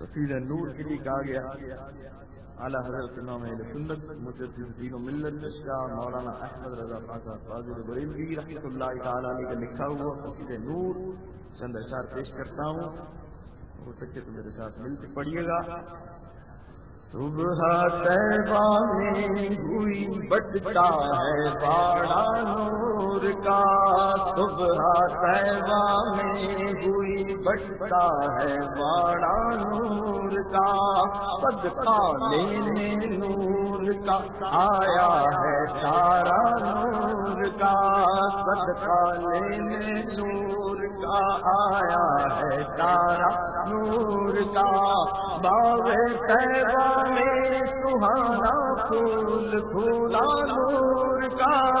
وسیل نور کے لیے کہا گیا اعلیٰ حضرت امام اہل سنت، مجدد دین و ملت، شاہ مولانا احمد رضا خاصا فاضل بریلوی رحمۃ اللہ تعالی علیہ کا لکھا ہوا وسیل نور چند اشار پیش کرتا ہوں۔ ہو سکے تو میرے ساتھ مل کے پڑھیے گا۔ صبح طیبہ میں ہوئی بٹتا ہے باڑا نور کا۔ صبح طیبہ میں ہوئی بٹتا ہے باڑا نور کا۔ صدقہ لینے نور کا آیا ہے سارا نور کا۔ صدقہ لینے نور کا آیا ہے سارا نور کا۔ باغ طیبہ میں سہانا پھول، پھولا نور کا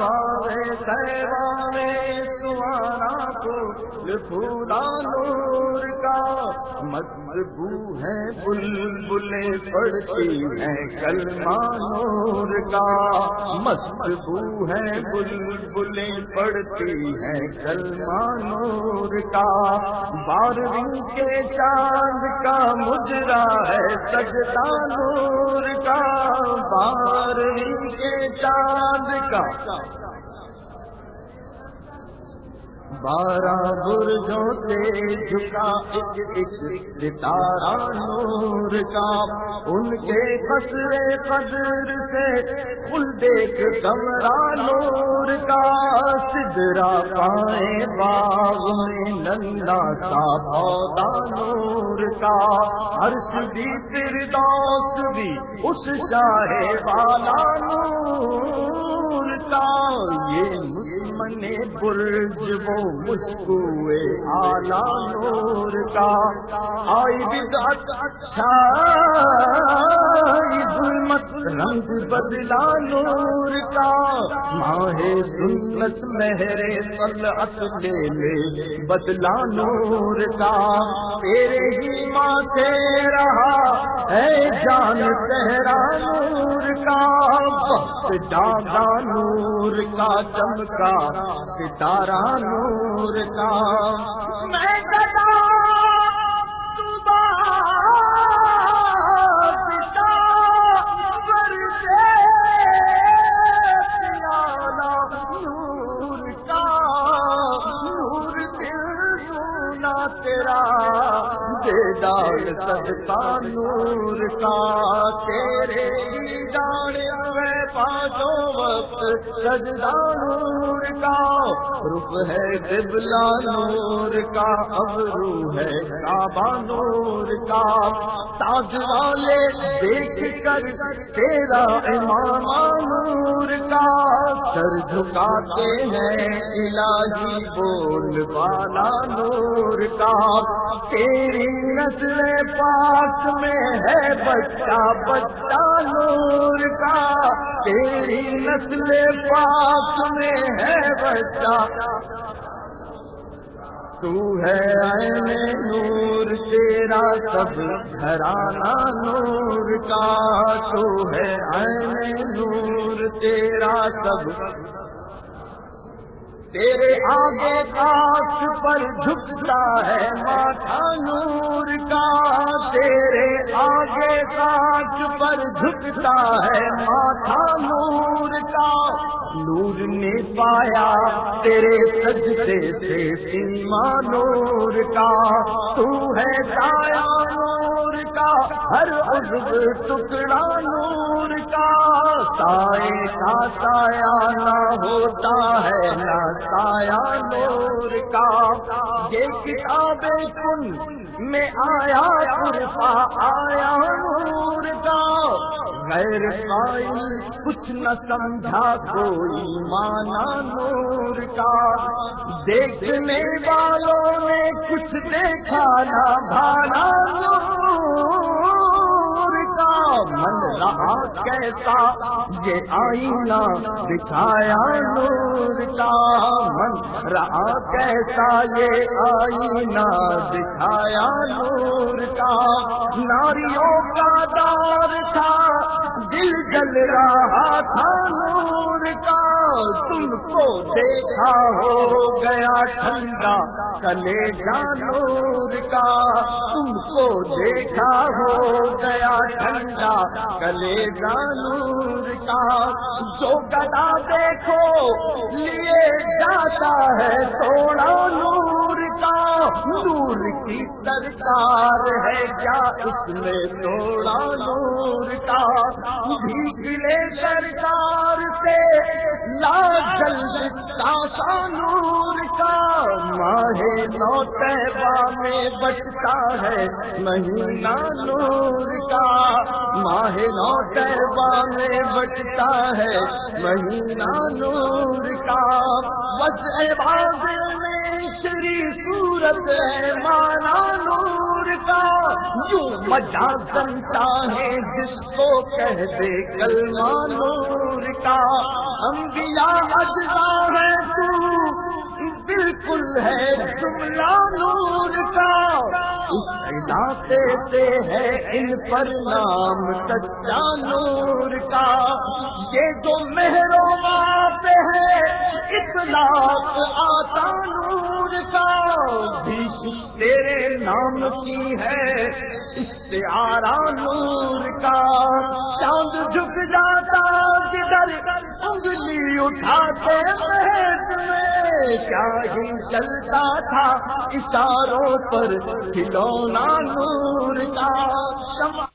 باغ طیبہ میں سہانا پھول، پھولا نور کا۔ مدبو ہے بل پڑتی ہے کلمہ نور کا۔ مدبو ہے بل پڑتی ہے کلمہ نور کا۔ بارہویں کے چاند کا مجرا ہے سجدہ نور کا، بارہویں کے چاند کا۔ بارہ برجوں سے جھکا ایک ایک ستارہ نور کا۔ ان کے قصرے قدر سے کل دیکھ کمرہ نور کا۔ سدرا پائے باغ میں نندا سا پودا نور کا۔ عرش بھی فردوس بھی اس شاہ والا نور کا۔ یہ مسلم برج وہ مسکوے آلہ نور کا۔ آئی بدعت اچھا۔ رنگ بدلا نور کا۔ ماہ سنت مہرے طلعت لے لے بدلا نور کا۔ تیرے ہی ماں سے رہا ہے جان، تہرا نور کا۔ وقت جاگا نور کا، چمکا ستارہ نور کا۔ تیرا بیدار صدقہ نور کا تیرے جانے میں پانچوں وقت سجدہ نور کا، رخ ہے قبلہ نور کا ابرو ہے کعبہ نور کا۔ تاج والے دیکھ کر تیرا امام سر جھکاتے ہیں الہی بول والا نور کا۔ تیری نسل پاک میں ہے بچہ بچہ نور کا۔ تیری نسل پاک میں ہے بچہ۔ تو ہے عین نور تیرا سب گھرانا نور کا تو ہے عین نور، تیرا سب تیرے آگے کاش پر جھکتا ہے ماتھا نور کا، تیرے آگے کاش پر جھکتا ہے ماتھا نور کا۔ نور نے پایا، تیرے سجدے سے سیما نور کا۔ تو ہے سایا نور کا، ہر عزب ٹکڑا نور کا۔ سائے کا سایہ نہ ہوتا ہے، نہ سایہ نور کا۔ یہ کتاب کن میں آیا پورفا آیا نور کا۔ غیر قائل، کچھ نہ سمجھا کوئی مانا نور کا۔ دیکھنے والوں نے کچھ دیکھا نہ بھانا نور کا۔ من رہا کیسا؟ یہ آئینہ دکھایا نور کا۔ من رہا کیسا یہ آئینہ دکھایا نور کا؟ ناریوں کا دور تھا، دل جل رہا تھا نور کا۔ تم کو دیکھا ہو گیا ٹھنڈا، کلے جانور کا۔ تم کو دیکھا ہو گیا ٹھنڈا، کلے جانور کا۔ جو گلا دیکھو جاتا ہے توڑا نور کا، نور کی سرکار ہے کیا اس میں توڑا نور کا؟ بھی سرکار سے لا جلد کا نور کا۔ ماہ نو تیبا میں بچتا ہے مہینہ نور کا۔ ماہ نو تیبا میں بچتا ہے، مہینہ نور کا۔ بس عباد میں شری صورت ہے، مانا نور کا۔ جو مجا سنتا ہے، جس کو کہہ دے کلمہ نور کا۔ انبیاء اجزا ہے تو، بالکل ہے جملہ نور اس علاقے سے ہے ان پر نام سچا نور کا۔ یہ جو مہرو پہ ہے اطلاق آتا نور کا۔ بھی تیرے نام کی ہے استعارہ نور کا۔ چاند جھک جاتا جدھر انگلی اٹھاتے محض میں کیا ہی چلتا تھا؟ اشاروں پر کھلونا نور کا شمع